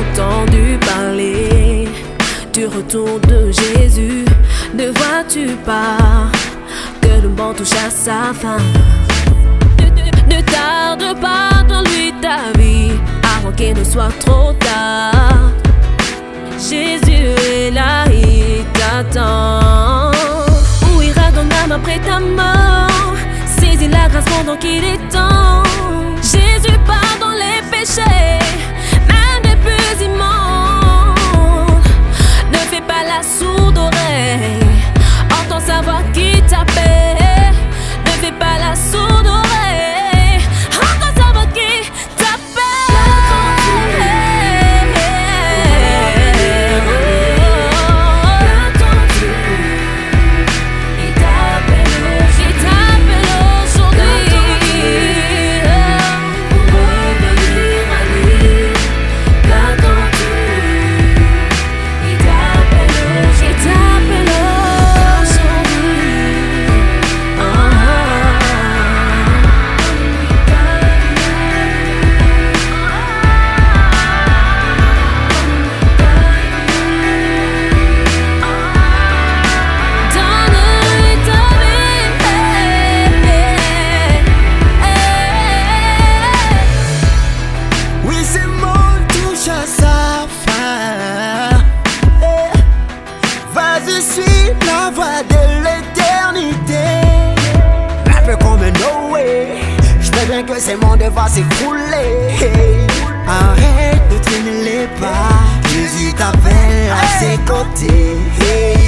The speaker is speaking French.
entendu parler du retour de Jésus. Ne vois-tu pas que le monde touche à sa fin? Ne, tarde pas dans lui ta vie avant qu'il ne soit trop tard. Jésus est là, il t'attend. Où ira ton âme après ta mort? Saisis la grâce pendant qu'il est temps. Vas-y, suis la voie de l'éternité. Un peu comme Noé. Je sais bien que ce monde va s'écrouler. Arrête de traîner les pas. Jésus t'appelle à ses côtés.